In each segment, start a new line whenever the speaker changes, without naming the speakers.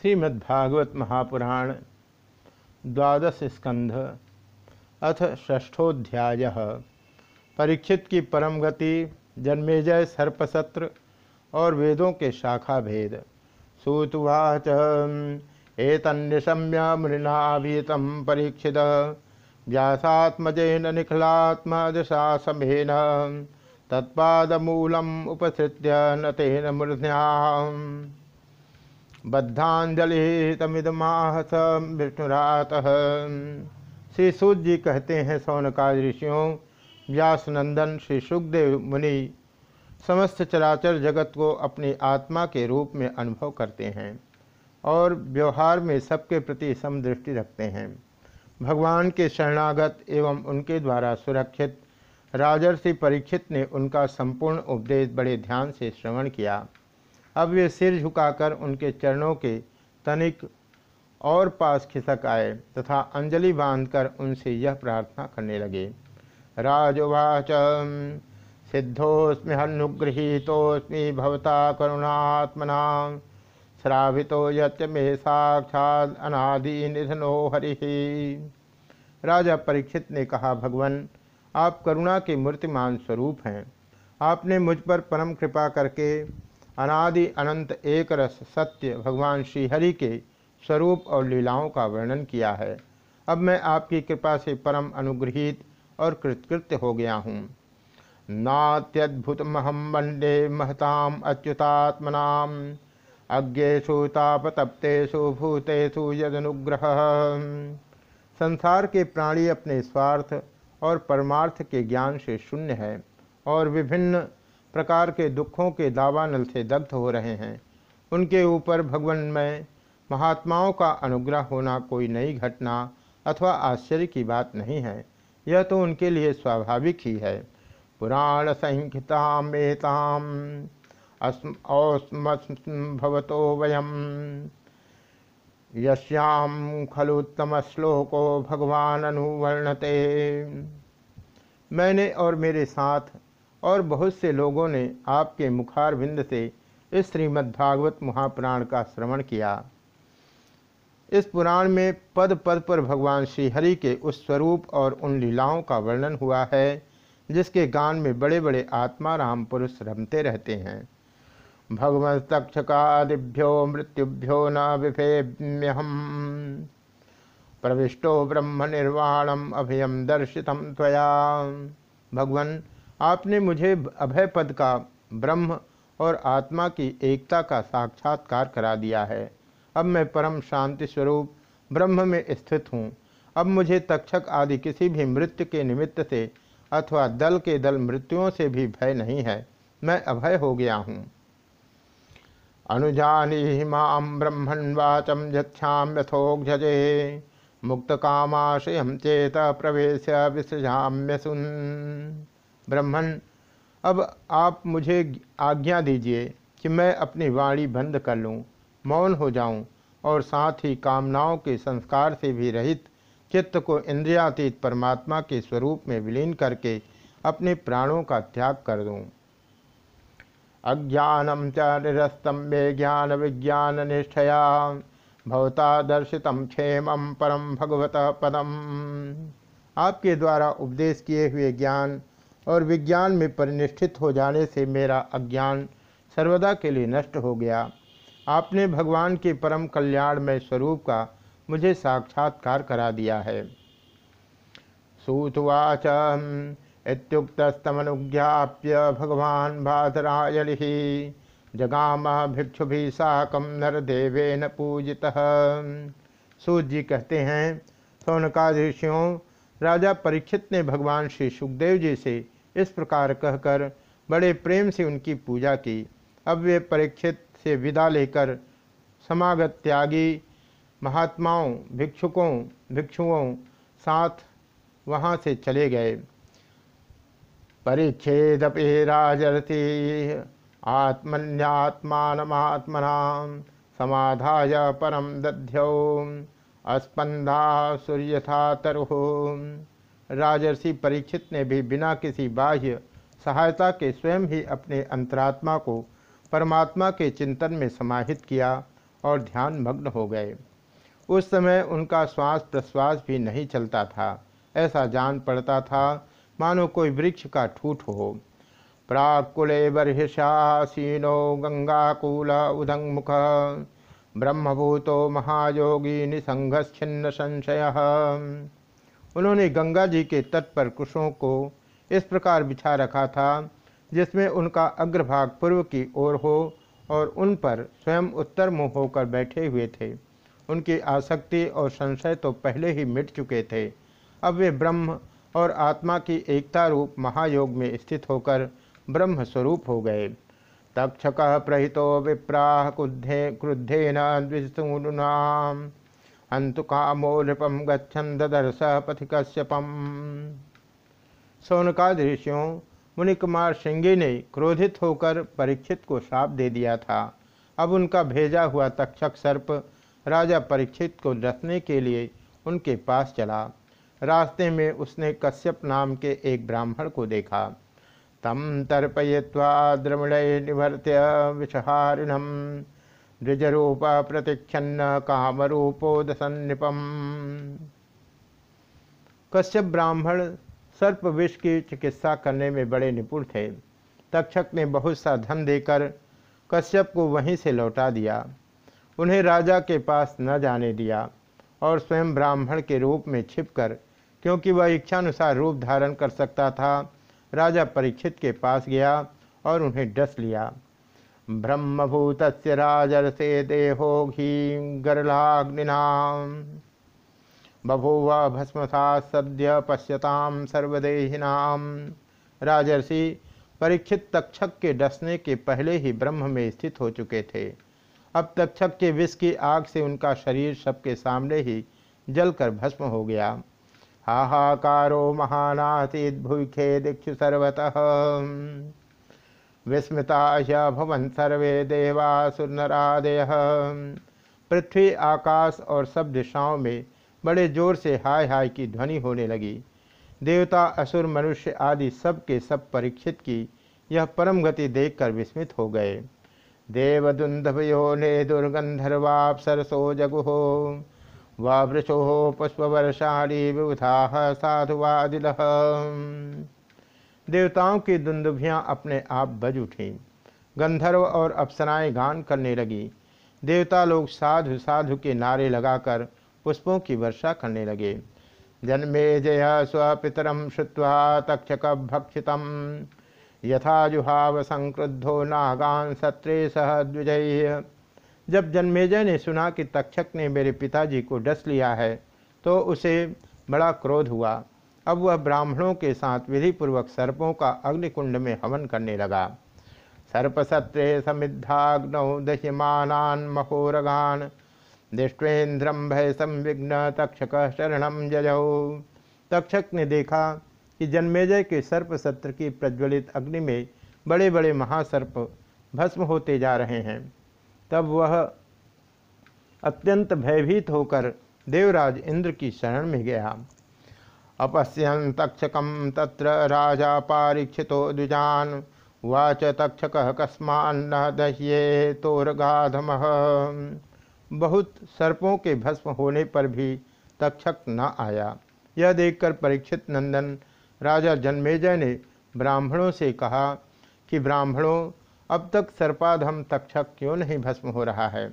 श्रीमद्भागवत महापुराण द्वादश स्कंध अथ षष्ठोध्याय परीक्षित की परम गति, जन्मेजय सर्पसत्र और वेदों के शाखा भेद। सूतवाच एतन्यशम्य मृणाभीतम परीक्षित। व्यासात्मजेन निखलात्मदशासमेन तत्पादमूलम उपसृत्य न तेन मूर्ध्याम् बद्धांजलि विष्णुरात। श्री सूत जी कहते हैं सौनकाज ऋषियों व्यासनंदन श्री सुखदेव मुनि, समस्त चराचर जगत को अपनी आत्मा के रूप में अनुभव करते हैं और व्यवहार में सबके प्रति समदृष्टि रखते हैं। भगवान के शरणागत एवं उनके द्वारा सुरक्षित राजर्षि परीक्षित ने उनका संपूर्ण उपदेश बड़े ध्यान से श्रवण किया। अब वे सिर झुकाकर उनके चरणों के तनिक और पास खिसक आए तथा अंजलि बांधकर उनसे यह प्रार्थना करने लगे। राजवाच सिद्धोस्मि हनुगृहीतोस्मि भवता करुणात्मना, श्रावितो यच मे साक्षात अनादि निधनो हरि। राजा परीक्षित ने कहा, भगवान, आप करुणा के मूर्तिमान स्वरूप हैं। आपने मुझ पर परम कृपा करके अनादि अनंत एक रस सत्य भगवान श्रीहरि के स्वरूप और लीलाओं का वर्णन किया है। अब मैं आपकी कृपा से परम अनुग्रहित और कृतकृत्य हो गया हूँ। नात्यद्भुतमहम वंदे महताम अच्युतात्मनाम अज्ञेशु तापतप्तेषु भूतेषु यदनुग्रह। संसार के प्राणी अपने स्वार्थ और परमार्थ के ज्ञान से शून्य है और विभिन्न प्रकार के दुखों के दावानल से दग्ध हो रहे हैं। उनके ऊपर भगवान में महात्माओं का अनुग्रह होना कोई नई घटना अथवा आश्चर्य की बात नहीं है। यह तो उनके लिए स्वाभाविक ही है। पुराण संहिताम एताम भवतो वयम। यश्याम खलुत्तम श्लोको भगवान अनुवर्णते। मैंने और मेरे साथ और बहुत से लोगों ने आपके मुखार बिंद से इस श्रीमद्भागवत महापुराण का श्रवण किया। इस पुराण में पद पद पर भगवान श्रीहरि के उस स्वरूप और उन लीलाओं का वर्णन हुआ है, जिसके गान में बड़े बड़े आत्माराम पुरुष रमते रहते हैं। भगवत तक्षकादिभ्यो मृत्युभ्यो न विभेम्यहम। प्रविष्टो ब्रह्म निर्वाणम अभयम दर्शितम त्वया। भगवान आपने मुझे अभय पद का ब्रह्म और आत्मा की एकता का साक्षात्कार करा दिया है। अब मैं परम शांति स्वरूप ब्रह्म में स्थित हूँ। अब मुझे तक्षक आदि किसी भी मृत्यु के निमित्त से अथवा दल के दल मृत्युओं से भी भय नहीं है। मैं अभय हो गया हूँ। अनुजानी माम ब्रह्मण वाचम जच्छाम यथोक्षजे मुक्त कामाशय चेत प्रवेश विसृजाम्य सुन ब्रह्मण, अब आप मुझे आज्ञा दीजिए कि मैं अपनी वाणी बंद कर लूँ, मौन हो जाऊँ और साथ ही कामनाओं के संस्कार से भी रहित चित्त को इंद्रियातीत परमात्मा के स्वरूप में विलीन करके अपने प्राणों का त्याग कर दूँ। अज्ञानम च निरस्तम मे ज्ञान विज्ञान निष्ठया, भवता दर्शित क्षेम परम भगवत पदम। आपके द्वारा उपदेश किए हुए ज्ञान और विज्ञान में परिनिष्ठित हो जाने से मेरा अज्ञान सर्वदा के लिए नष्ट हो गया। आपने भगवान के परम कल्याण में स्वरूप का मुझे साक्षात्कार करा दिया है। सूतवाच इतुक्तस्तमनुज्ञाप्य भगवान बाधरायणि जगाम भिक्षु भी साकम नरदेवेन पूजित। सूत जी कहते हैं सौनका ऋषियों राजा परीक्षित ने भगवान श्री सुखदेव जी से इस प्रकार कहकर बड़े प्रेम से उनकी पूजा की। अब वे परीक्षित से विदा लेकर समागत त्यागी, महात्माओं, भिक्षुकों, भिक्षुओं साथ वहाँ से चले गए। परीक्षेदपि राजरथी आत्मन्यात्मात्मना समाधाय परम दध्यौ अस्पंदा सूर्यथा तरुह राजर्षि परीक्षित ने भी बिना किसी बाह्य सहायता के स्वयं ही अपने अंतरात्मा को परमात्मा के चिंतन में समाहित किया और ध्यान मग्न हो गए। उस समय उनका श्वास प्रश्वास भी नहीं चलता था। ऐसा जान पड़ता था, मानो कोई वृक्ष का ठूठ हो। प्राकुले बर्हिषासीनो गंगाकूल उदंगमुख, ब्रह्मभूतो महायोगी निसंघिन्न संशय। उन्होंने गंगा जी के तट पर कुशों को इस प्रकार बिछा रखा था, जिसमें उनका अग्रभाग पूर्व की ओर हो और उन पर स्वयं उत्तर मुँह होकर बैठे हुए थे। उनकी आसक्ति और संशय तो पहले ही मिट चुके थे। अब वे ब्रह्म और आत्मा की एकता रूप महायोग में स्थित होकर ब्रह्म स्वरूप हो गए। तक्षक प्रहितो विप्राह क्रुद्धे क्रुद्धेन द्विसूनुनाम। अंतु कामो नृपम गच्छन ददर्श पथि कश्यपम सोनकाद ऋषियों मुनि कुमार सिंगी ने क्रोधित होकर परीक्षित को श्राप दे दिया था। अब उनका भेजा हुआ तक्षक सर्प राजा परीक्षित को रखने के लिए उनके पास चला। रास्ते में उसने कश्यप नाम के एक ब्राह्मण को देखा। तम तर्पय्वा द्रविणय निवर्त्य विषहारिणम। द्विजरूप प्रतिक्षन्न कामरूपोदसन्निपम कश्यप ब्राह्मण सर्प विष की चिकित्सा करने में बड़े निपुण थे। तक्षक ने बहुत सा धन देकर कश्यप को वहीं से लौटा दिया। उन्हें राजा के पास न जाने दिया और स्वयं ब्राह्मण के रूप में छिपकर, क्योंकि वह इच्छानुसार रूप धारण कर सकता था, राजा परीक्षित के पास गया और उन्हें डस लिया। ब्रह्मभूत राजर्षे देहो घी गरलाग्निनाम बभूव भस्मसा सद्य पश्यताम सर्वदेहिनाम राजर्षि परीक्षित तक्षक के डसने के पहले ही ब्रह्म में स्थित हो चुके थे। अब तक्षक के विष की आग से उनका शरीर सबके सामने ही जलकर भस्म हो गया। हाहाकारो महानासीद भूखे दीक्षु सर्वतः। विस्मृता भवन सर्वे देवासुर नरादय पृथ्वी, आकाश और सब दिशाओं में बड़े ज़ोर से हाय हाय की ध्वनि होने लगी। देवता, असुर, मनुष्य आदि सब के सब परीक्षित की यह परम गति देखकर विस्मित हो गए। देवदुंधभयो ने दुर्गंधर्वाप सरसो जगुहो वृषो पुष्पवर्षाणी विबुधा साधुवादिल। देवताओं की दुंदुभियाँ अपने आप बज उठी। गंधर्व और अप्सराएँ गान करने लगी। देवता लोग साधु साधु के नारे लगाकर पुष्पों की वर्षा करने लगे। जन्मे जय स्वपितरम श्रुवा तक्षक भक्षित यथा जुहाव संक्रुद्धो नागान सत्रे सह द्विजय जब जन्मेजय ने सुना कि तक्षक ने मेरे पिताजी को डस लिया है तो उसे बड़ा क्रोध हुआ। अब वह ब्राह्मणों के साथ विधिपूर्वक सर्पों का अग्निकुंड में हवन करने लगा। सर्पसत्रे समिद्धाग्नौ दह्यमानान महोरगान दृष्टेन्द्रम भय संविघ्न तक्षक शरणम जजौ। तक्षक ने देखा कि जन्मेजय के सर्प सत्र की प्रज्वलित अग्नि में बड़े बड़े महासर्प भस्म होते जा रहे हैं। तब वह अत्यंत भयभीत होकर देवराज इंद्र की शरण में गया। अपश्यन तक्षकम तत्र राजा पारीक्षितो द्विजान वाच तक्षक कस्मान्न दह्ये तोरगाधम। बहुत सर्पों के भस्म होने पर भी तक्षक न आया। यह देखकर परीक्षित नंदन राजा जन्मेजय ने ब्राह्मणों से कहा कि ब्राह्मणों, अब तक सर्पाधम तक्षक क्यों नहीं भस्म हो रहा है?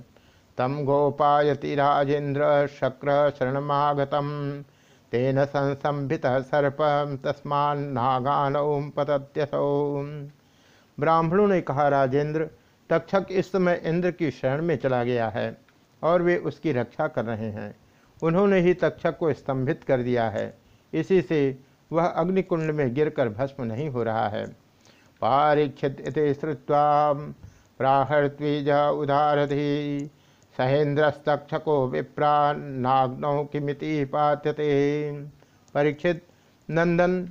तम गोपायति राजेंद्र शक्र शरणमागतम। तेन संसंभित सर्प तस्मान नागान ओम पतत्यसौ। ब्राह्मणों ने कहा, राजेंद्र, तक्षक इस समय इंद्र की शरण में चला गया है और वे उसकी रक्षा कर रहे हैं। उन्होंने ही तक्षक को स्तंभित कर दिया है। इसी से वह अग्निकुंड में गिरकर भस्म नहीं हो रहा है। पारीक्षित श्रुवा प्राहर्त्वीज उदारधि। सहेन्द्रस्तक्षको विप्रा नाग्नौ किमिति पात्यते। परीक्षित नंदन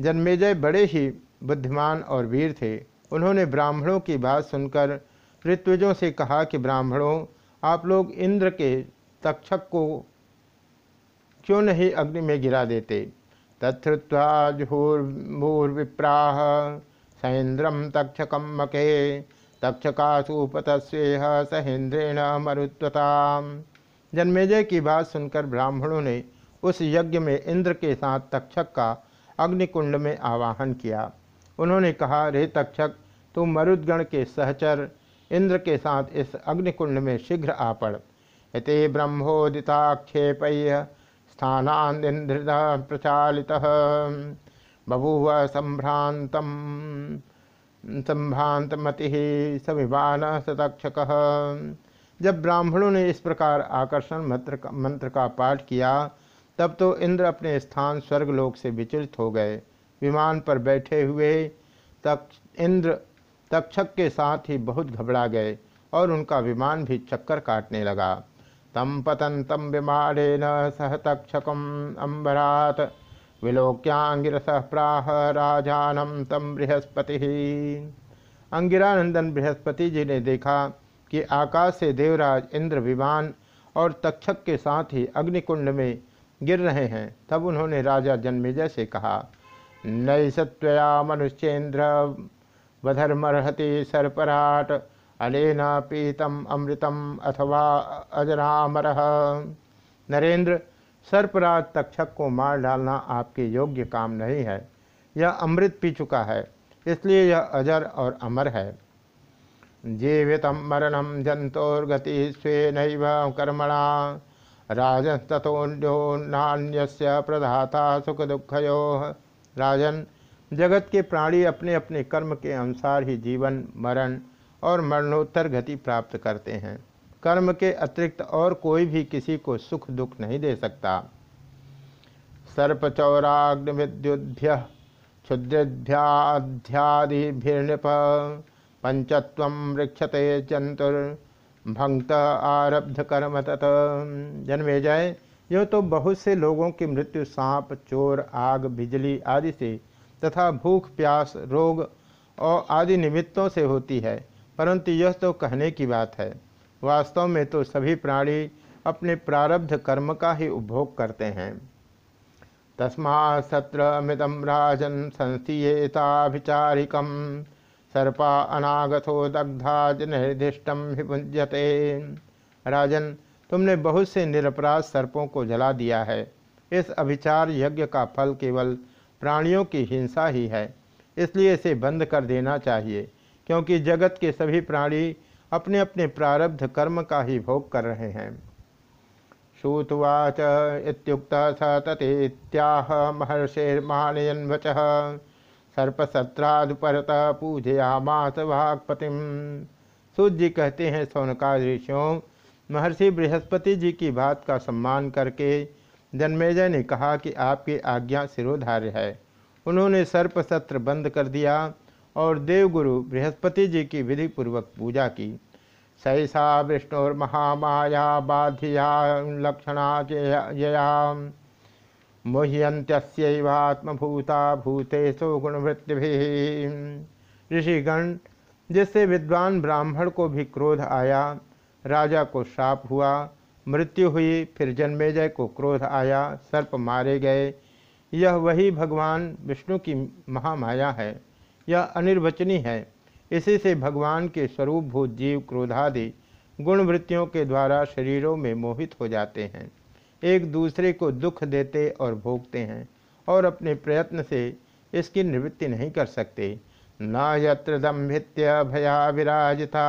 जन्मेजय बड़े ही बुद्धिमान और वीर थे। उन्होंने ब्राह्मणों की बात सुनकर ऋत्विजों से कहा कि, ब्राह्मणों, आप लोग इंद्र के तक्षक को क्यों नहीं अग्नि में गिरा देते? तत्वा जुहूर्भूर्विप्राह सैन्द्रम तक्षकम मके तक्षकासुपतस्वेह सहेन्द्रेण मरुत्वता जन्मेजय की बात सुनकर ब्राह्मणों ने उस यज्ञ में इंद्र के साथ तक्षक का अग्निकुंड में आवाहन किया। उन्होंने कहा, रे तक्षक तुम मरुदगण के सहचर इंद्र के साथ इस अग्निकुंड में शीघ्र आ पड़। इति ब्रह्मोदिताक्षेप स्थानांद्र प्रचालित। बभूव संभ्रांत संभ्रांतमति सविवान सतक्षक। जब ब्राह्मणों ने इस प्रकार आकर्षण मंत्र का मंत्र का पाठ किया, तब तो इंद्र अपने स्थान स्वर्गलोक से विचलित हो गए। विमान पर बैठे हुए तक इंद्र तक्षक के साथ ही बहुत घबरा गए और उनका विमान भी चक्कर काटने लगा। तम पतंतम विमानेन सह तक्षकम अम्बरात विलोक्यांगिरस प्राह राजानम तम बृहस्पति। अंगिरानंदन बृहस्पति जी ने देखा कि आकाश से देवराज इंद्र विमान और तक्षक के साथ ही अग्निकुंड में गिर रहे हैं। तब उन्होंने राजा जन्मेजय से कहा नई सत्वया मनुष्येन्द्र, वधर्मर्हति सर्पराट अलेन पीतम अमृतम अथवा अजरामर। नरेंद्र सर्पराज तक्षक को मार डालना आपके योग्य काम नहीं है। यह अमृत पी चुका है, इसलिए यह अजर और अमर है। जीवित मरणम जंतोर्गति स्वेन कर्मणा राजस्तोन्यो नान्य प्रधाता सुख दुखयो राजन, जगत के प्राणी अपने अपने कर्म के अनुसार ही जीवन, मरण और मरणोत्तर गति प्राप्त करते हैं। कर्म के अतिरिक्त और कोई भी किसी को सुख दुख नहीं दे सकता। सर्पचौराग्नि विद्युद्भ्य क्षुद्रभ्याध्यादिभिर्नृप पंचत्व वृक्षते जंतुर्भंक्त आरब्ध कर्म तत। जन्मे जाए यह तो बहुत से लोगों की मृत्यु, सांप, चोर, आग, बिजली आदि से तथा भूख, प्यास, रोग और आदि निमित्तों से होती है। परंतु यह तो कहने की बात है। वास्तव में तो सभी प्राणी अपने प्रारब्ध कर्म का ही उपभोग करते हैं। तस्मा सत्र मृदम राजन संस्थीयताभिचारिकम सर्पा अनागथो दग्धा निर्दिष्टम विभुंजते राजन, तुमने बहुत से निरपराध सर्पों को जला दिया है। इस अभिचार यज्ञ का फल केवल प्राणियों की हिंसा ही है। इसलिए इसे बंद कर देना चाहिए, क्योंकि जगत के सभी प्राणी अपने अपने प्रारब्ध कर्म का ही भोग कर रहे हैं। श्रुतवाच इतुक्त स तथेत्याह महर्षेर्मानयन वच। सर्पसत्रादुपरत पूजयामास वाक्पतिम। सूर्य जी कहते हैं सौनका ऋषियों महर्षि बृहस्पति जी की बात का सम्मान करके जन्मेजय ने कहा कि आपकी आज्ञा सिरोधार्य है। उन्होंने सर्प सत्र बंद कर दिया। और देवगुरु बृहस्पति जी की विधि पूर्वक पूजा की। सहसा विष्णुर्महामाया बाध्या लक्षणा यया। मोह्यंत्यस्वात्मभूता भूतेषु गुणवृत्ति ऋषिगण, जिससे विद्वान ब्राह्मण को भी क्रोध आया, राजा को श्राप हुआ, मृत्यु हुई, फिर जन्मेजय को क्रोध आया, सर्प मारे गए। यह वही भगवान विष्णु की महामाया है। यह अनिर्वचनी है। इसी से भगवान के स्वरूप भूत जीव क्रोधादि गुणवृत्तियों के द्वारा शरीरों में मोहित हो जाते हैं। एक दूसरे को दुख देते और भोगते हैं और अपने प्रयत्न से इसकी निवृत्ति नहीं कर सकते। न यत्र दम्भित्य भया विराजिता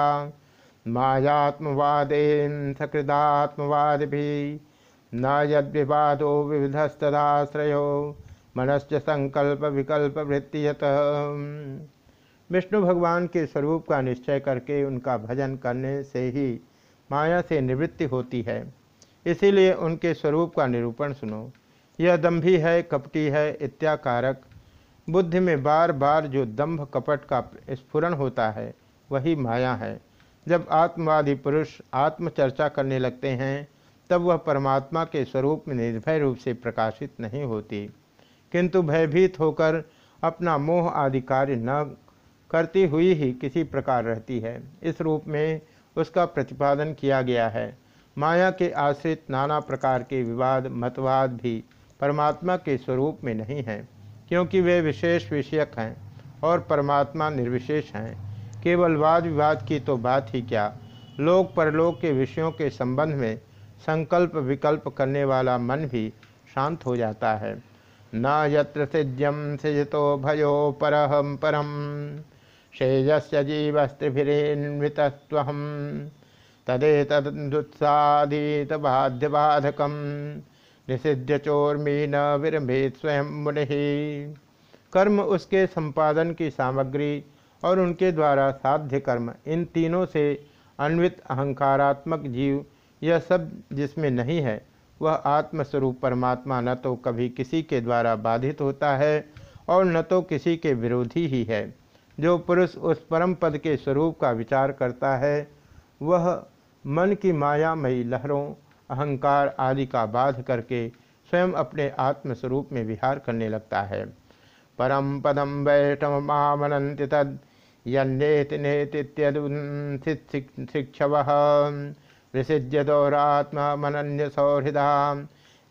मायात्मवादेन सकृदात्मवाद भी न यद विवादो विविधस्तदाश्रयो मनश्च संकल्प विकल्प वृत्तियत विष्णु भगवान के स्वरूप का निश्चय करके उनका भजन करने से ही माया से निवृत्ति होती है। इसीलिए उनके स्वरूप का निरूपण सुनो। यह दम्भी है, कपटी है, इत्याकारक। बुद्धि में बार बार जो दम्भ कपट का स्फुरन होता है, वही माया है। जब आत्मवादी पुरुष आत्मचर्चा करने लगते हैं, तब वह परमात्मा के स्वरूप में निर्भय रूप से प्रकाशित नहीं होती। किंतु भयभीत होकर अपना मोह आदि कार्य न करती हुई ही किसी प्रकार रहती है। इस रूप में उसका प्रतिपादन किया गया है। माया के आश्रित नाना प्रकार के विवाद, मतवाद भी परमात्मा के स्वरूप में नहीं हैं, क्योंकि वे विशेष विषयक हैं और परमात्मा निर्विशेष हैं। केवल वाद विवाद की तो बात ही क्या? लोक परलोक के विषयों के संबंध में संकल्प विकल्प करने वाला मन भी शांत हो जाता है। न यत्र सिज्यम सिजतो भयो परहम परम श्रेयस्य बाधकम निषिध्य चोर्मी न विरमेत स्वयं मुनि। कर्म उसके संपादन की सामग्री और उनके द्वारा साध्य कर्म, इन तीनों से अन्वित अहंकारात्मक जीव, यह सब जिसमें नहीं है वह आत्मस्वरूप परमात्मा न तो कभी किसी के द्वारा बाधित होता है और न तो किसी के विरोधी ही है। जो पुरुष उस परम पद के स्वरूप का विचार करता है, वह मन की मायामयी लहरों, अहंकार आदि का बाध करके स्वयं अपने आत्मस्वरूप में विहार करने लगता है। परम पदम वैष्णवमावनंति तद, यन्नेति शिक्षव विसिज्य दौरात्मनन्य सौहृदा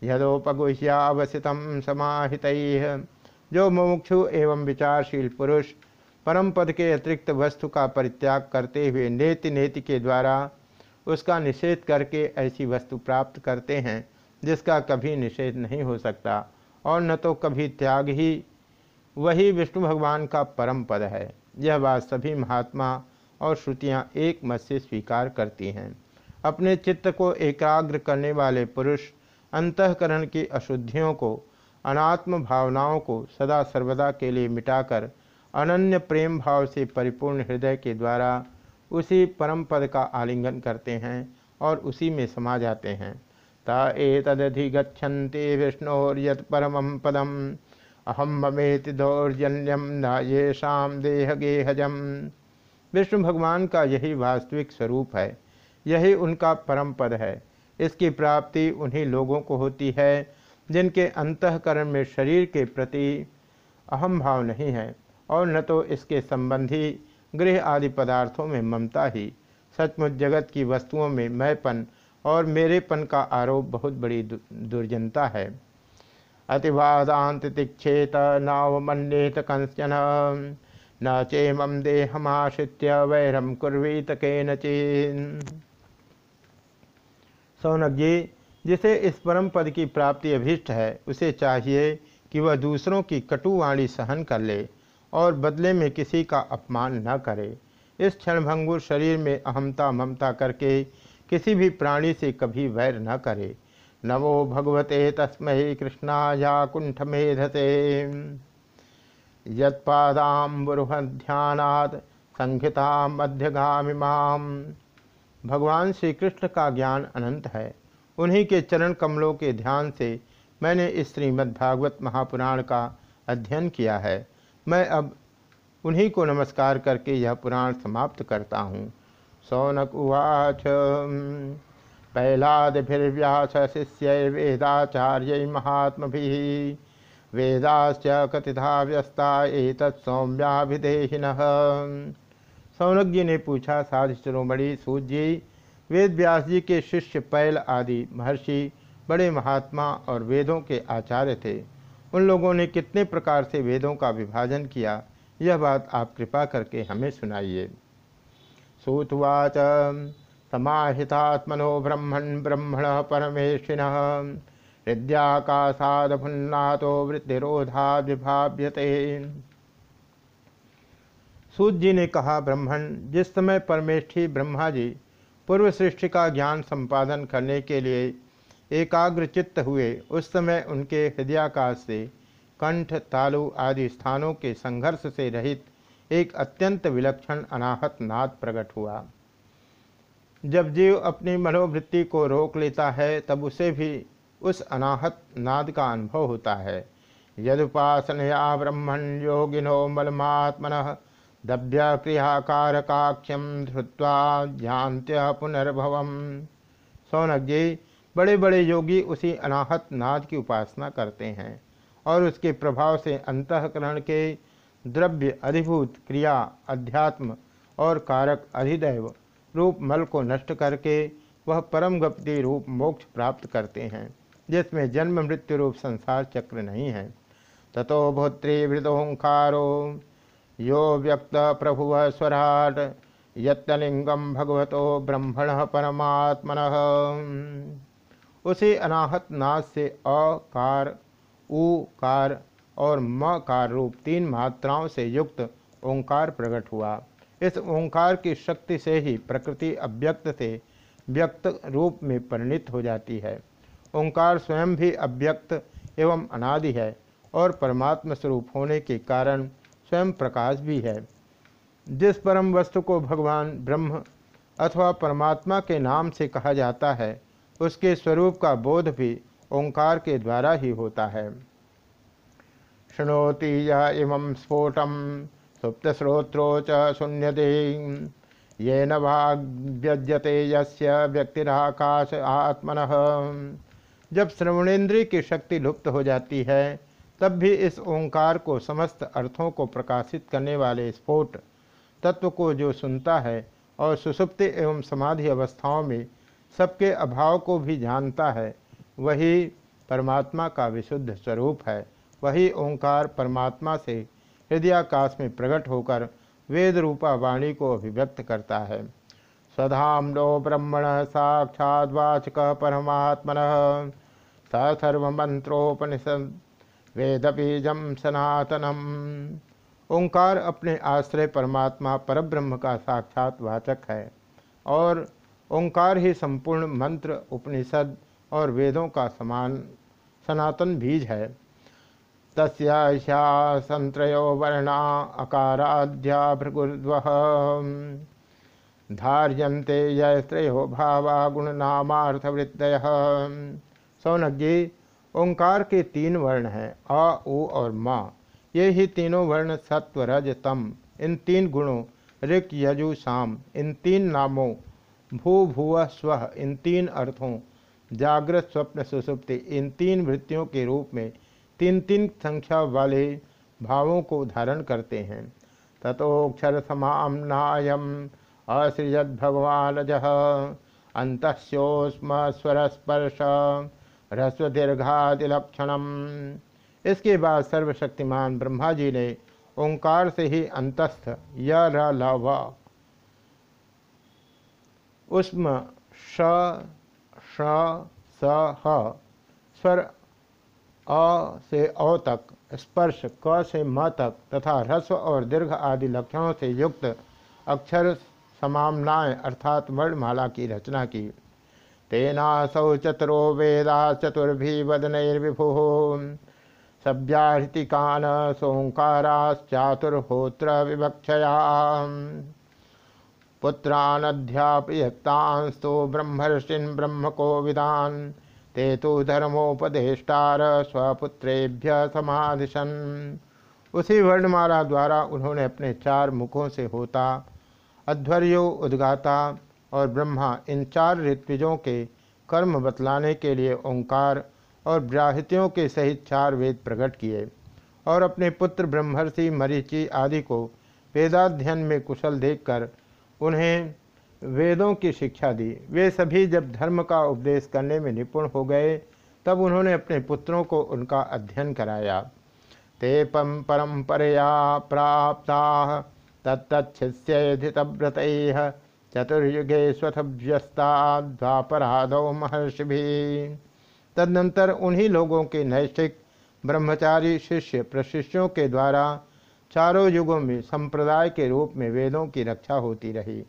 यदोपगुह्यावसित समाहित। जो मुमुक्षु एवं विचारशील पुरुष परम पद के अतिरिक्त वस्तु का परित्याग करते हुए नेति नेति के द्वारा उसका निषेध करके ऐसी वस्तु प्राप्त करते हैं, जिसका कभी निषेध नहीं हो सकता, और न तो कभी त्याग ही, वही विष्णु भगवान का परम पद है। यह बात सभी महात्मा और श्रुतियाँ एक मत से स्वीकार करती हैं। अपने चित्त को एकाग्र करने वाले पुरुष अंतकरण की अशुद्धियों को, अनात्म भावनाओं को सदा सर्वदा के लिए मिटाकर अनन्य प्रेम भाव से परिपूर्ण हृदय के द्वारा उसी परम पद का आलिंगन करते हैं और उसी में समा जाते हैं। ता एतदधिगछन्ति विष्णोर्यत परम पदम। अहम ममेति दौर्जन्यम न ये शाम देह गेहजम विष्णु भगवान का यही वास्तविक स्वरूप है। यही उनका परम पद है। इसकी प्राप्ति उन्हीं लोगों को होती है, जिनके अंतकरण में शरीर के प्रति अहम भाव नहीं है, और न तो इसके संबंधी गृह आदि पदार्थों में ममता ही। सचमुच जगत की वस्तुओं में मैंपन और मेरेपन का आरोप बहुत बड़ी दुर्जनता है। अतिवादांत तिक्षेत नावमन्येत कंचन न चेम देहमाश्रित्य वैरम कुर्वीत के जी, जिसे इस परम पद की प्राप्ति अभिष्ट है, उसे चाहिए कि वह दूसरों की कटुवाणी सहन कर ले और बदले में किसी का अपमान न करे। इस क्षणभंगुर शरीर में अहमता ममता करके किसी भी प्राणी से कभी वैर न करे। नवो भगवते तस्मै कृष्णाया कुंठमेधसे यत्पादाबुरुहध्यानात् संहिता मध्यगामी भगवान श्री कृष्ण का ज्ञान अनंत है। उन्हीं के चरण कमलों के ध्यान से मैंने इस श्रीमद्भागवत महापुराण का अध्ययन किया है। मैं अब उन्हीं को नमस्कार करके यह पुराण समाप्त करता हूँ। सौनक उवाच पैलादिभिर्व्यास शिष्य वेदाचार्य महात्म वेदाश्च कथिता व्यस्ता एक सौम्याभिदेहिन। सौनक जी ने पूछा साध शिरोमणि सूत जी वेद व्यास जी के शिष्य पैल आदि महर्षि बड़े महात्मा और वेदों के आचार्य थे। उन लोगों ने कितने प्रकार से वेदों का विभाजन किया, यह बात आप कृपा करके हमें सुनाइए। सूतवाच, समाहितात्मनो ब्रह्मण ब्रह्मण परमेशिन, हृदयाकाशादभुन्नातो वृद्धिरोधा विभाव्यते सूत जी ने कहा, ब्रह्मण, जिस समय परमेष्ठी ब्रह्मा जी पूर्व सृष्टि का ज्ञान संपादन करने के लिए एकाग्र चित्त हुए, उस समय उनके हृदयाकाश से कंठ, तालु आदि स्थानों के संघर्ष से रहित एक अत्यंत विलक्षण अनाहत नाद प्रकट हुआ। जब जीव अपनी मनोवृत्ति को रोक लेता है, तब उसे भी उस अनाहत नाद का अनुभव होता है। यदुपासनया ब्रह्मण योगिनो मलमात्मन दभ्य क्रियाकारकाख्यम धृत्वा ध्यांत्य पुनर्भवम। सौनक जी बड़े बड़े योगी उसी अनाहत नाद की उपासना करते हैं और उसके प्रभाव से अंतकरण के द्रव्य अधिभूत क्रिया, अध्यात्म और कारक अधिदैव रूप मल को नष्ट करके वह परम गति रूप मोक्ष प्राप्त करते हैं, जिसमें जन्म मृत्यु रूप संसार चक्र नहीं है। ततो भोत्री वृदोंकारो यो व्यक्त प्रभु स्वराट। यत्लिंगम भगवतो ब्रह्मण परमात्मन। उसी अनाहत नाद से अकार कार और म कार रूप तीन मात्राओं से युक्त ओंकार प्रकट हुआ। इस ओंकार की शक्ति से ही प्रकृति अव्यक्त से व्यक्त रूप में परिणित हो जाती है। ओंकार स्वयं भी अव्यक्त एवं अनादि है और परमात्म स्वरूप होने के कारण स्वयं प्रकाश भी है। जिस परम वस्तु को भगवान ब्रह्म अथवा परमात्मा के नाम से कहा जाता है, उसके स्वरूप का बोध भी ओंकार के द्वारा ही होता है। शुणोती या इमं स्फोटम सुप्तश्रोत्रो च शून्यते ये न व्यक्तिराकाश आत्मन। जब श्रवणेन्द्रिय की शक्ति लुप्त हो जाती है तब भी इस ओंकार को समस्त अर्थों को प्रकाशित करने वाले स्फोट तत्व को जो सुनता है और सुसुप्ति एवं समाधि अवस्थाओं में सबके अभाव को भी जानता है, वही परमात्मा का विशुद्ध स्वरूप है। वही ओंकार परमात्मा से हृदयाकाश में प्रकट होकर वेद रूपा वाणी को अभिव्यक्त करता है। स्वधाम लो ब्रह्मण साक्षात्वाचक परमात्मन सर्वमंत्रोपनिषद वेद बीजम सनातनम। ओंकार अपने आश्रय परमात्मा परब्रह्म का साक्षात वाचक है और ओंकार ही संपूर्ण मंत्र, उपनिषद और वेदों का समान सनातन बीज है। तस्या संत्रो वर्णा अकाराध्या भृगुर्व धार्यन्ते यस्त्रो भावा गुणनामार्थवृत्तय सौनक जी ओंकार के तीन वर्ण हैं, आ ओ और मा। ये ही तीनों वर्ण सत्व रज तम इन तीन गुणों, ऋक, यजु शाम इन तीन नामों, भू, भुव, स्व, इन तीन अर्थों जागृत स्वप्न, सुसुप्ति, इन तीन वृत्तियों के रूप में तीन तीन संख्या वाले भावों को धारण करते हैं। तथोक्षर समामनायम असृजत भगवान जह अंतस्योस्म स्वरस्पर्श ह्रस्व दीर्घादिलक्षणम इसके बाद सर्वशक्तिमान ब्रह्मा जी ने ओंकार से ही अंतस्थ य उष्म श श, स, ह, स्वर अ से अ तक, स्पर्श क से म तक तथा ह्रस्व और दीर्घ आदि लक्षणों से युक्त अक्षर समामनाएँ अर्थात वर्णमाला की रचना की। तेनासौ चतुरो वेदा चतुर्भि वदनैर्विभु सव्याहृतिकान सोंकाराश्चातुर्होत्र विवक्षया पुत्रानध्यापयत्तांस्तु ब्रह्मर्षिन् ब्रह्म को विदान ते तो धर्मोपदेष्टार स्वपुत्रेभ्य समाधिशन। उसी वर्णमाला द्वारा उन्होंने अपने चार मुखों से होता, अध्वर्यो उद्गाता और ब्रह्मा इन चार ऋत्विजों के कर्म बतलाने के लिए ओंकार और ब्राह्तियों के सहित चार वेद प्रकट किए और अपने पुत्र ब्रह्मर्षि, मरीचि आदि को वेदाध्ययन में कुशल देखकर उन्हें वेदों की शिक्षा दी। वे सभी जब धर्म का उपदेश करने में निपुण हो गए, तब उन्होंने अपने पुत्रों को उनका अध्ययन कराया। ते पम परम्परया प्राप्ता, तत्तच्छिष्यधितव्रत चतुर्युगे स्वथव्यस्ता द्वापराधो महर्षि भी तदनंतर उन्हीं लोगों के नैष्ठिक ब्रह्मचारी शिष्य प्रशिष्यों के द्वारा चारों युगों में संप्रदाय के रूप में वेदों की रक्षा होती रही।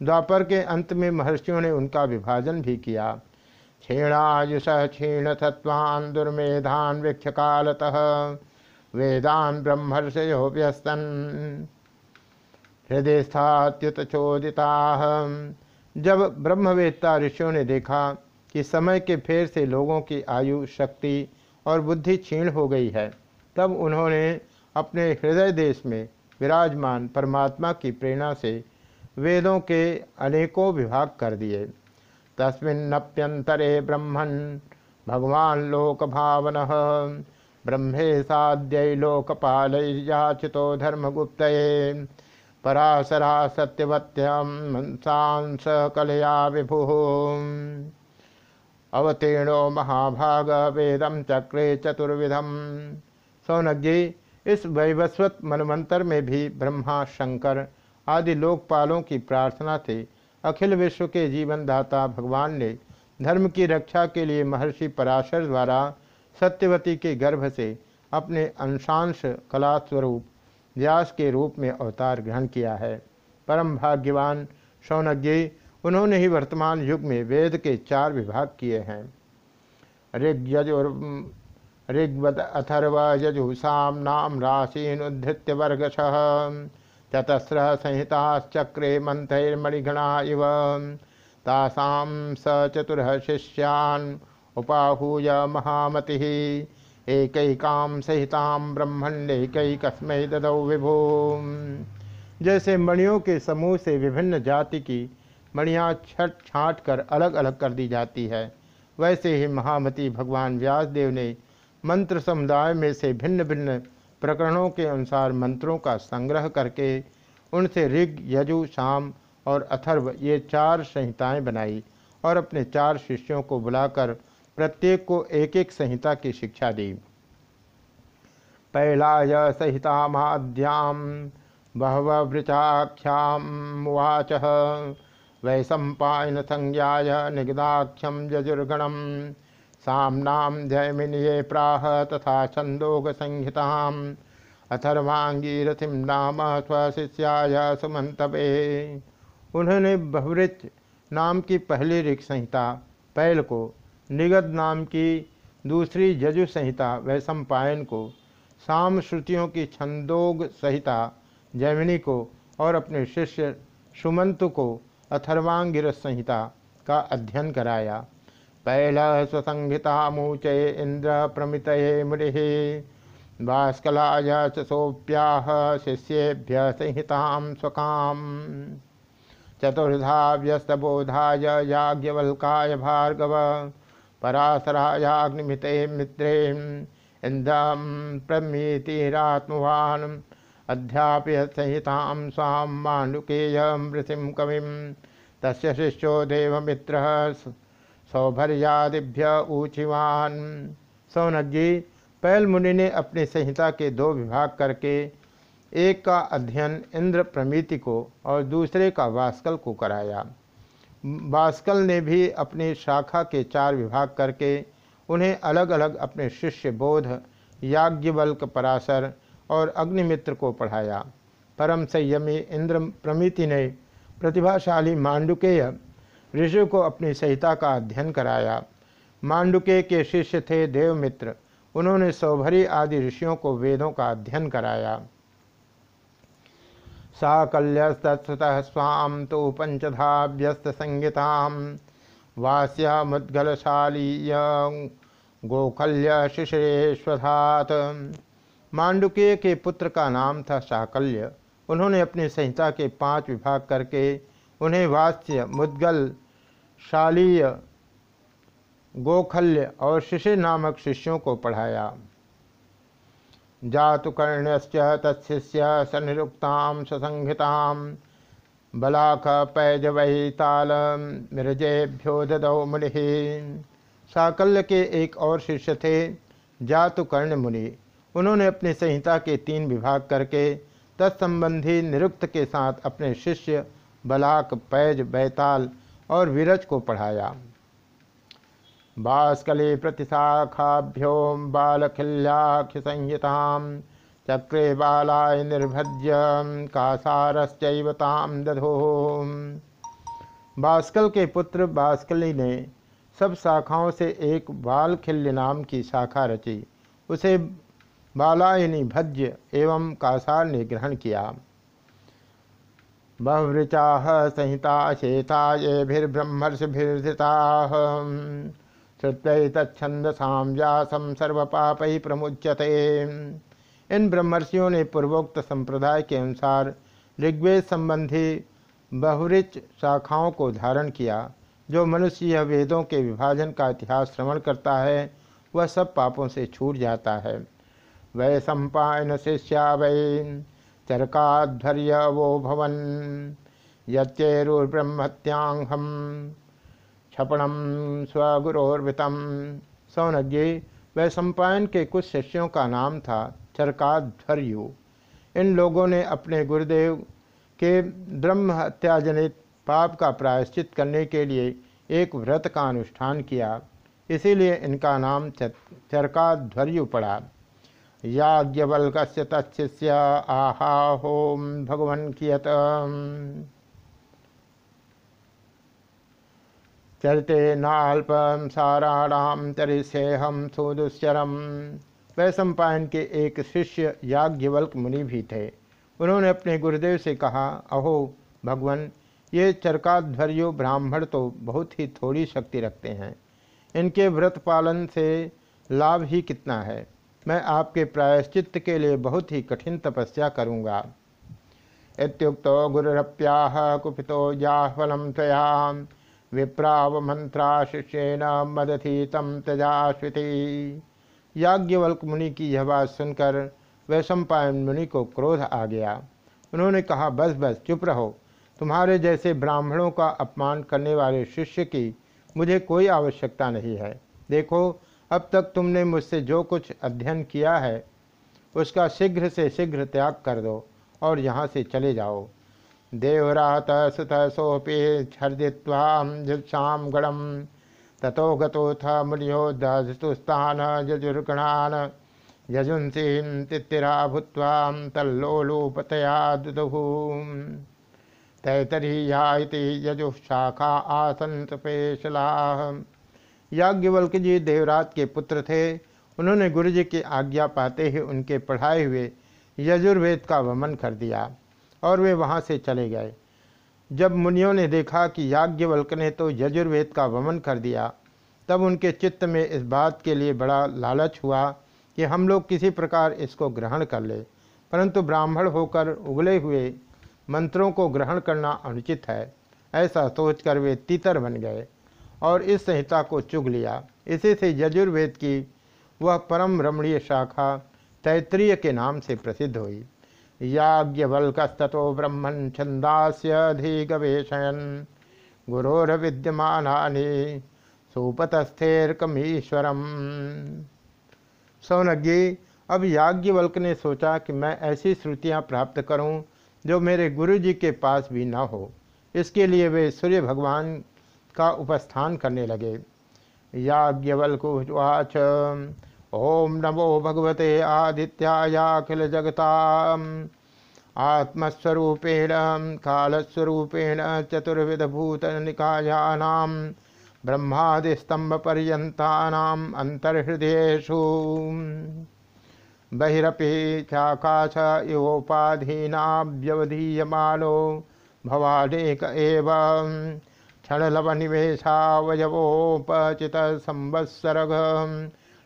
द्वापर के अंत में महर्षियों ने उनका विभाजन भी किया। क्षीणायुष क्षीण तत्वान दुर्मेधान वृक्ष कालतः वेदान ब्रह्मर्षयो व्यस्तन हृदय स्थात्युत चोदिता जब ब्रह्मवेत्ता ऋषियों ने देखा कि समय के फेर से लोगों की आयु, शक्ति और बुद्धि क्षीण हो गई है, तब उन्होंने अपने हृदय देश में विराजमान परमात्मा की प्रेरणा से वेदों के अनेकों विभाग कर दिए। तस्मिन्नप्यंतरे ब्रह्मण भगवान लोक भावन ब्रह्मे साध्य लोकपाल याचितो धर्मगुप्त पराशरा सत्यवत्यम कलया विभु। अवतीर्णो महाभाग वेदम चक्रे चतुर्विधम सौनक जी इस वैवस्वत मनमंत्र में भी ब्रह्मा, शंकर आदि लोकपालों की प्रार्थना से अखिल विश्व के जीवनदाता भगवान ने धर्म की रक्षा के लिए महर्षि पराशर द्वारा सत्यवती के गर्भ से अपने अंशांश कला स्वरूप व्यास के रूप में अवतार ग्रहण किया है। परम भाग्यवान शौनज्ञ, उन्होंने ही वर्तमान युग में वेद के चार विभाग किए हैं। ऋग यजुर् ऋग्वद अथर्व यजुषाम नाम राशीन उद्धृत्य वर्गश चतस्र संहिताश्चक्रे मंथैर्मणिगणा इव। तासाम स चतुर शिष्यान उपाहूय महामति। एकैकाम सहिताम ब्रह्मण्यकस्मय ददौ विभो। जैसे मणियों के समूह से विभिन्न जाति की मणियाँ छट छाँट कर अलग अलग कर दी जाती है, वैसे ही महामती भगवान व्यासदेव ने मंत्र समुदाय में से भिन्न भिन्न प्रकरणों के अनुसार मंत्रों का संग्रह करके उनसे ऋग, यजु शाम और अथर्व ये चार संहिताएँ बनाई और अपने चार शिष्यों को बुलाकर प्रत्येक को एक एक संहिता की शिक्षा दी। पैलाय सहिता माद्याम बहव वृचाख्याम वैशंपायन संज्ञाय निगदाख्यम यजुर्गणम सामनाम जयमिनिये प्राह तथा छंदोग संहिता अथर्वांगीरथिम नाम स्वशिष्याय सुमंतवे उन्होंने बहुवृत नाम की पहली ऋख संहिता पैल को निगद नाम की दूसरी जजु संहिता वैशंपायन को, साम श्रुतियों की छंदोग संहिता जैमिनी को और अपने शिष्य सुमंत को अथर्वांगिरस संहिता का अध्ययन कराया। पहला स्वसंहिता मूचे इंद्र प्रमित मुनि भास्कलाय सोप्याह शिष्येभ्य संहिता स्वकाम। चतुर्धा व्यस्तबोधाय याज्ञवल्काय भार्गव पराशरायाग्निमिते मित्रे इंद्रम प्रमीतिरात्मवान् अध्याप्य संहिता स्वाम मांडुकेय मृतिम कवि तस्य शिष्यो देवमित्र सौभर्यादिभ्य ऊचिवान। सौनज्ञी पैल मुनि ने अपनी संहिता के दो विभाग करके, एक का अध्ययन इंद्र प्रमिति को और दूसरे का वास्कल को कराया। वास्कल ने भी अपनी शाखा के चार विभाग करके उन्हें अलग अलग अपने शिष्य बोध, याज्ञवल्क पराशर और अग्निमित्र को पढ़ाया। परम संयमी इंद्र प्रमिति ने प्रतिभाशाली मांडुकेय ऋषि को अपनी संहिता का अध्ययन कराया। मांडुके के शिष्य थे देवमित्र। उन्होंने सौभरी आदि ऋषियों को वेदों का अध्ययन कराया। साकल्यस्तः स्वाम तो पंचधा व्यस्त संहिता। वास्य मुद्गलशालीय गोखल्य शिशरेश्वधात मांडुकेय के पुत्र का नाम था साकल्य। उन्होंने अपनी संहिता के पाँच विभाग करके उन्हें वात्स्य मुद्गल शालीय गोखल्य और शिशि नामक शिष्यों को पढ़ाया। जातुकर्ण्य तत्शिष्य सनिरुक्ताम ससंहिताम बलाख पैजवही ताल मिर्जेभ्यो ददौ मुनि। साकल्य के एक और शिष्य थे जातुकर्ण मुनि। उन्होंने अपनी संहिता के तीन विभाग करके तत्संबंधी निरुक्त के साथ अपने शिष्य बलाक पैज, बैताल और विरज को पढ़ाया। बास्कले प्रतिशाखाभ्योम बालखिल्याख्य संहिता चक्रे बालाय निर्भज्य कासारश्चैवताम दधो। बास्कल के पुत्र बास्कली ने सब शाखाओं से एक बालखिल्य नाम की शाखा रची। उसे बालायनी भज्य एवं कासार ने ग्रहण किया। बहुवृचा संहिता शेता ये ब्रह्मर्षिभिर्धृता श्रुत्व तछंदसाम व्यासम ही प्रमुच्यते। इन ब्रह्मर्षियों ने पूर्वोक्त संप्रदाय के अनुसार ऋग्वेद संबंधी बहुरिच शाखाओं को धारण किया, जो मनुष्य यह वेदों के विभाजन का इतिहास श्रवण करता है, वह सब पापों से छूट जाता है। वै सम्पायन शिष्या वै चरकाध्वर्य वो भवन यच्चेरुर्ब्रह्मत्यांगम क्षपणम स्वगुरोर्वितम। सौनज्ञ सम्पायन के कुछ शिष्यों का नाम था चरकाध्वर्यु। इन लोगों ने अपने गुरुदेव के ब्रह्म हत्याजनित पाप का प्रायश्चित करने के लिए एक व्रत का अनुष्ठान किया। इसीलिए इनका नाम चरकाध्वर्यु पड़ा। याज्ञवल्क तत्शिष्य आहा होम भगवन कियत चरते नाल्पम साराणाम चरिष्येहम सुदुश्चरम वैशंपायन के एक शिष्य याज्ञवल्क मुनि भी थे। उन्होंने अपने गुरुदेव से कहा, अहो, भगवान, ये चरकाध्वर्यो ब्राह्मण तो बहुत ही थोड़ी शक्ति रखते हैं। इनके व्रत पालन से लाभ ही कितना है? मैं आपके प्रायश्चित के लिए बहुत ही कठिन तपस्या करूँगा। इतुक्त गुरुरप्याह कुपितो जाफलम तया विप्राव मंत्रा शिष्यन मदथी तम तजाश्विति याज्ञवल्क मुनि की यह बात सुनकर वैशंपायन मुनि को क्रोध आ गया। उन्होंने कहा, बस बस, चुप रहो। तुम्हारे जैसे ब्राह्मणों का अपमान करने वाले शिष्य की मुझे कोई आवश्यकता नहीं है। देखो, अब तक तुमने मुझसे जो कुछ अध्ययन किया है, उसका शीघ्र से शीघ्र त्याग कर दो और यहाँ से चले जाओ। देवरात सुत सोपे छर्दित्वाम जुत्साम गणम ततो गतोथ मुनियो दस्तुस्तान जजुर्गणान यजुंसी तित्तिरा भूत्वाम तल्लोलूपतया दुदुहू तैतरीया यजुशाखा आसन सपेशला याज्ञवल्क जी देवराज के पुत्र थे। उन्होंने गुरु जी की आज्ञा पाते ही उनके पढ़ाए हुए यजुर्वेद का वमन कर दिया। और वे वहाँ से चले गए। जब मुनियों ने देखा कि याज्ञवल्क ने तो यजुर्वेद का वमन कर दिया, तब उनके चित्त में इस बात के लिए बड़ा लालच हुआ कि हम लोग किसी प्रकार इसको ग्रहण कर ले। परंतु ब्राह्मण होकर उगले हुए मंत्रों को ग्रहण करना अनुचित है, ऐसा सोचकर वे तीतर बन गए और इस संहिता को चुग लिया। इसी से यजुर्वेद की वह परम रमणीय शाखा तैत्रीय के नाम से प्रसिद्ध हुई। याज्ञवल्कस्तो ब्रह्मण छंदास्यधिगवेशयन गुरोर विद्यमान सुपतस्थेरकमीश्वरम। सौनज्ञी अब याज्ञवल्क ने सोचा कि मैं ऐसी श्रुतियाँ प्राप्त करूँ जो मेरे गुरु जी के पास भी न हो। इसके लिए वे सूर्य भगवान का उपस्थान करने लगे। याज्ञवल्क याज्ञवल्कुवाच ओम नमो भगवते आदित्यायाखिल जगता आत्मस्वरूपेण, कालस्वरूपेण चतुर्विध भूत निकायानाम ब्रह्मादिस्तंभ बहिरपि चाकाश इवोपाधीनाव्यवधीयमानो भवानेक एव। क्षणलवनिवेशावयवोपचित संवत्सरग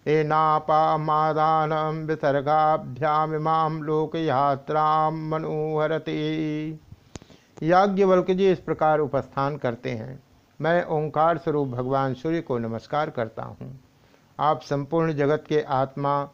एनापामादान विसर्गाभ्यामिमां लोकयात्रां मनोहरती। याज्ञवल्क जी इस प्रकार उपस्थान करते हैं। मैं ओंकार स्वरूप भगवान सूर्य को नमस्कार करता हूँ। आप संपूर्ण जगत के आत्मा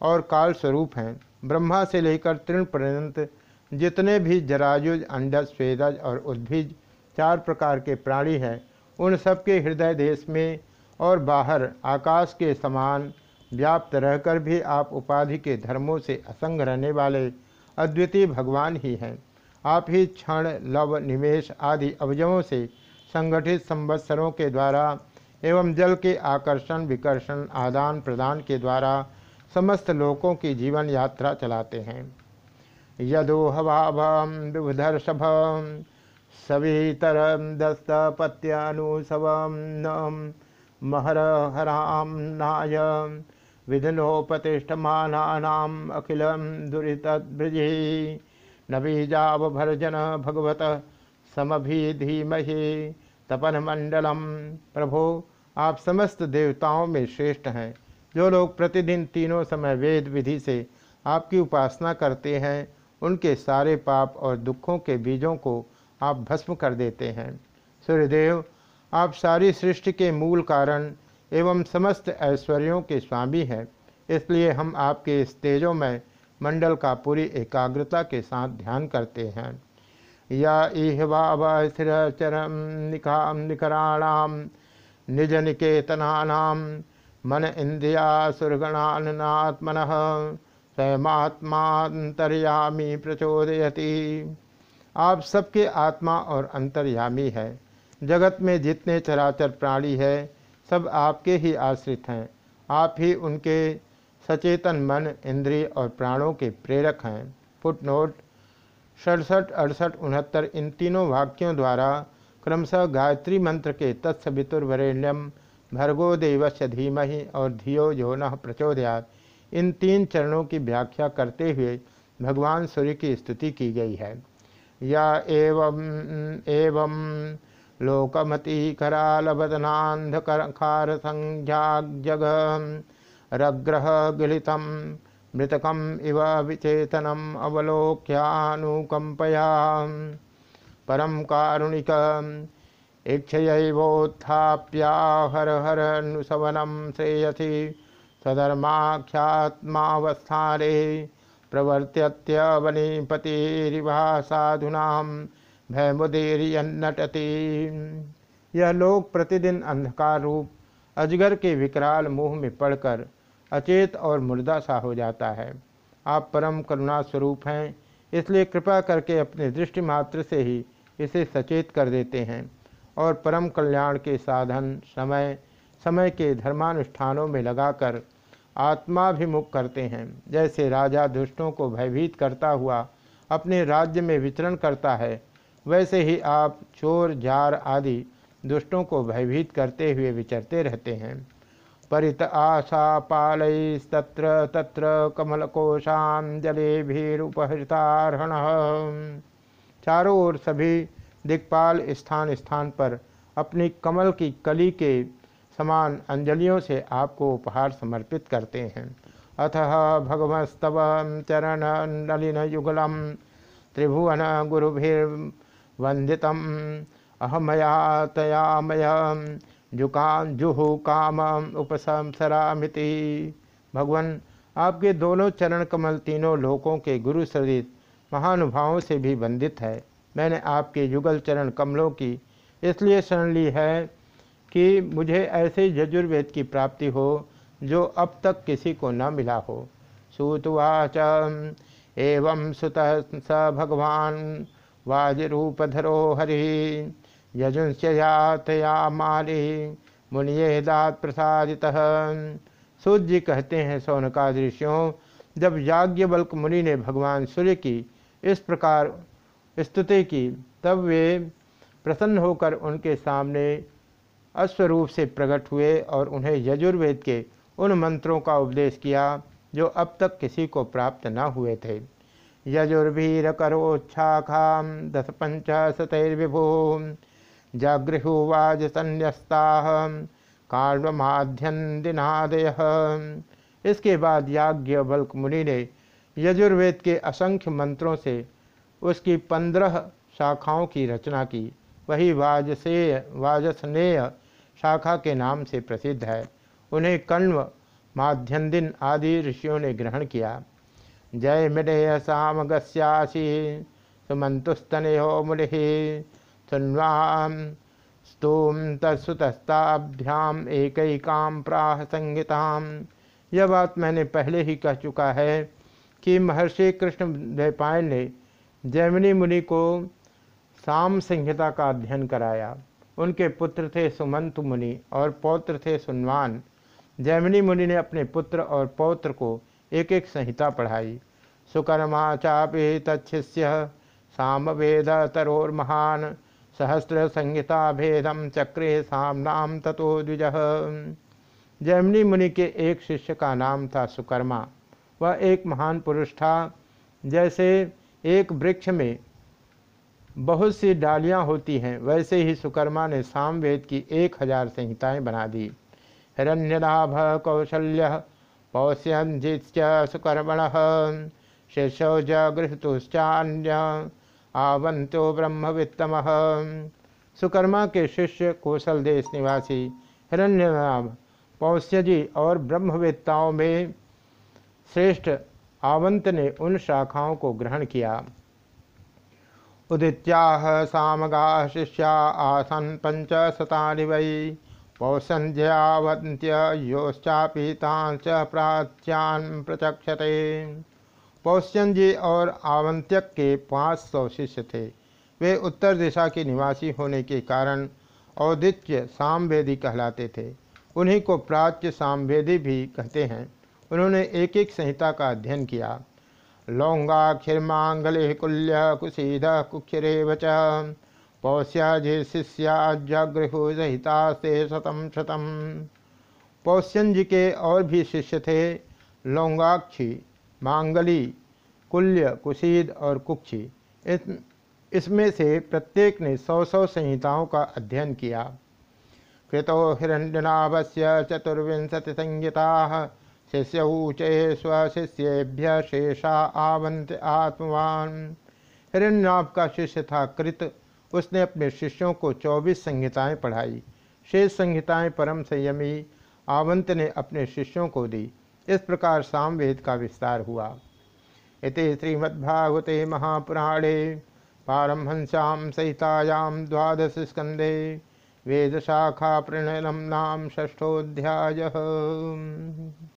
और काल स्वरूप हैं। ब्रह्मा से लेकर तृण पर्यंत जितने भी जरायुज, अंडज, स्वेदज और उद्भिज चार प्रकार के प्राणी हैं, उन सबके हृदय देश में और बाहर आकाश के समान व्याप्त रहकर भी आप उपाधि के धर्मों से असंग रहने वाले अद्वितीय भगवान ही हैं। आप ही क्षण, लव निवेश आदि अवजवों से संगठित संवत्सरों के द्वारा एवं जल के आकर्षण, विकर्षण, आदान प्रदान के द्वारा समस्त लोकों की जीवन यात्रा चलाते हैं। यदो हवाभम विबुधर्षभ सवितर दस्तपत्यानुसवम महर हराम नाय विधनोपतिष्ठमानानाम अखिल दुरीतभृजि नबीजावभर्जन भगवत समभिधीमहि। तपन मंडलम प्रभो, आप समस्त देवताओं में श्रेष्ठ हैं। जो लोग प्रतिदिन तीनों समय वेद विधि से आपकी उपासना करते हैं, उनके सारे पाप और दुखों के बीजों को आप भस्म कर देते हैं। सूर्यदेव आप सारी सृष्टि के मूल कारण एवं समस्त ऐश्वर्यों के स्वामी हैं। इसलिए हम आपके इस तेजोमय मंडल का पूरी एकाग्रता के साथ ध्यान करते हैं। या इहवाव स्थिर चरम निका निकराणाम निज निकेतनानाम मन इंद्रिया सुरगणात्मन स्वयमात्मातरयामी प्रचोदयती। आप सबके आत्मा और अंतर्यामी है। जगत में जितने चराचर प्राणी है, सब आपके ही आश्रित हैं। आप ही उनके सचेतन मन, इंद्रिय और प्राणों के प्रेरक हैं। फुटनोट सड़सठ, अड़सठ, उनहत्तर, इन तीनों वाक्यों द्वारा क्रमशः गायत्री मंत्र के तत्सवितुर्वरेण्यम भर्गो देवस्य धीमहि और धियो यो न प्रचोदयात। इन तीन चरणों की व्याख्या करते हुए भगवान सूर्य की स्तुति की गई है। या एवं एवं लोकमती करालबदनांधकार संज्ञाजग रग्रह गिलित मृतकम इव विचेतनम अवलोक्यानुकंपया परम कारुणिक इक्षयोत्थाप्या हर हर नुसवनम श्रेयसी। सधर्माख्यात्मावस्थाने प्रवर्त्यत्यवनीपतिरिवा साधुना भयमुदीरियन्नटति। यह लोग प्रतिदिन अंधकार रूप, अजगर के विकराल मुँह में पड़कर अचेत और मुर्दा सा हो जाता है। आप परम करुणा स्वरूप हैं, इसलिए कृपा करके अपने दृष्टि मात्र से ही इसे सचेत कर देते हैं और परम कल्याण के साधन समय समय के धर्मानुष्ठानों में लगाकर आत्माभिमुख करते हैं। जैसे राजा दुष्टों को भयभीत करता हुआ अपने राज्य में विचरण करता है वैसे ही आप चोर जार आदि दुष्टों को भयभीत करते हुए विचरते रहते हैं। परित आशा पालस्तत्र तत्र कमलकोशांजलि भीरुपहृतारहण। चारों ओर सभी दिक्पाल स्थान स्थान पर अपनी कमल की कली के समान अंजलियों से आपको उपहार समर्पित करते हैं। अथ भगवस्तव चरण नलिन युगलम त्रिभुवन गुरुभिर्वंदित अहमया तयामय। जुका जुहु काम उपसंसरामिति। भगवान, आपके दोनों चरण कमल तीनों लोकों के गुरु सदित महानुभावों से भी वंदित है। मैंने आपके युगल चरण कमलों की इसलिए शरण ली है कि मुझे ऐसे यजुर्वेद की प्राप्ति हो जो अब तक किसी को न मिला हो। सुतवाच। एवं सुत स भगवान। वाजरूपधरो हरि यजुंस्यातया माली मुनियेदात प्रसादित सूर्य जी कहते हैं सौनका दृश्यों जब याज्ञवल्क मुनि ने भगवान सूर्य की इस प्रकार स्तुति की, तब वे प्रसन्न होकर उनके सामने अश्वरूप से प्रकट हुए और उन्हें यजुर्वेद के उन मंत्रों का उपदेश किया, जो अब तक किसी को प्राप्त न हुए थे। यजुर्वीर करोच्छाखा दस पंच सतैर्विभु जागृहुवाज संन्यस्ता दिनादय इसके बाद याज्ञ बल्क मुनि ने यजुर्वेद के असंख्य मंत्रों से उसकी पंद्रह शाखाओं की रचना की। वही वाजसेय, वाजसनेय शाखा के नाम से प्रसिद्ध है। उन्हें कण्व, माध्यन्दिन आदि ऋषियों ने ग्रहण किया। जय मृदय सुमंतुस्तने हो मुनि। सुन्वाम स्तूम तत्सुतस्ताभ्याम एक प्राह संहिताम यह बात मैंने पहले ही कह चुका है कि महर्षि कृष्ण द्वैपायन ने जैमिनी मुनि को साम संहिता का अध्ययन कराया। उनके पुत्र थे सुमंत मुनि और पौत्र थे सुनवान। जैमिनी मुनि ने अपने पुत्र और पौत्र को एक एक संहिता पढ़ाई। सुकर्मा चापि तच्छिष्य साम वेद तरोर महान सहस्र संहिता भेदम चक्रे सामनाम ततो द्विज। जैमिनी मुनि के एक शिष्य का नाम था सुकर्मा। वह एक महान पुरुष था, जैसे एक वृक्ष में बहुत सी डालियाँ होती हैं, वैसे ही सुकर्मा ने सामवेद की एक हज़ार संहिताएँ बना दी। हिरण्यलाभ कौशल्य पौष्यंजित सुकर्मण शिशौज गृहतुश्चान्य आवंतो ब्रह्मवित्तम। सुकर्मा के शिष्य कौशल देश निवासी हिरण्यलाभ पौष्यजी और ब्रह्मवेत्ताओं में श्रेष्ठ आवंत ने उन शाखाओं को ग्रहण किया। उदित्या सामगा शिष्या आसन पंच शता वै पौसंध्यावंत्य योश्चापी प्राच्यान प्रचक्षते। पौष्यन जी और आवंत्यक के पाँच सौ शिष्य थे। वे उत्तर दिशा के निवासी होने के कारण औदित्य सामवेदी कहलाते थे। उन्हीं को प्राच्य सामवेदी भी कहते हैं। उन्होंने एक एक संहिता का अध्ययन किया। लौंगाक्षिर्मांगले कुल्य कुशीद कुक्षरेव च। पौष्याजे शिष्याजगृहु सहिता से शतम शतम। पौष्यन जी के और भी शिष्य थे लौंगाक्षी मांगली कुल्य कुशीद और कुक्षी। इस, इसमें से प्रत्येक ने सौ सौ संहिताओं का अध्ययन किया। कृतो हिरण्यनाभस्य चतुर्विंशति संहिता शिष्य ऊचे स्वशिष्येभ्य शेषा आवंत आत्मवान। हिरण्यनाभ का शिष्य था कृत उसने अपने शिष्यों को चौबीस संहिताएँ पढ़ाई। शेष संहिताएँ परम संयमी आवंत ने अपने शिष्यों को दी। इस प्रकार सामवेद का विस्तार हुआ। इति श्रीमद्भागवते महापुराणे पारमहंस्याम सहितायां द्वादश स्कंदे वेद शाखा प्रणयनम नाम षष्ठोध्याय